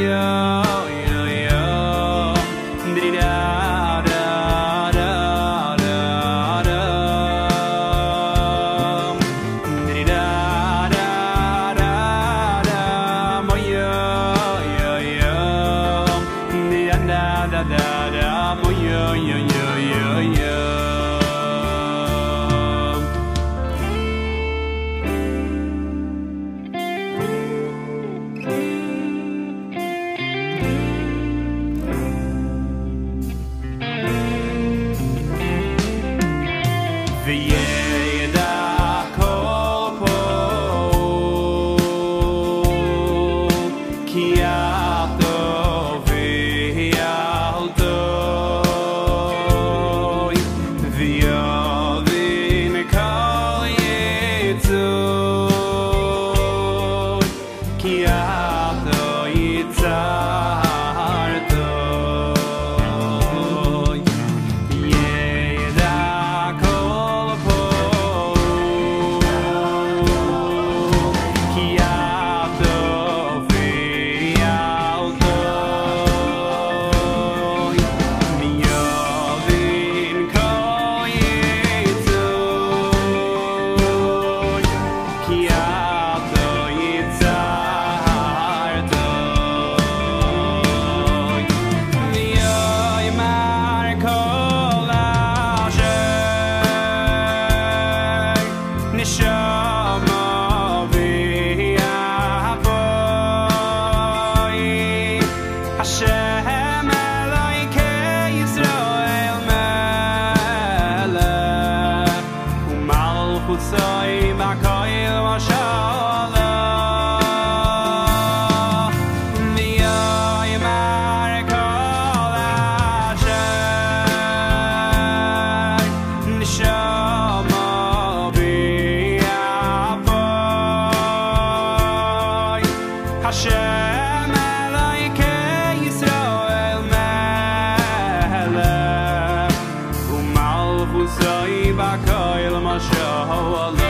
yeah. חוסוי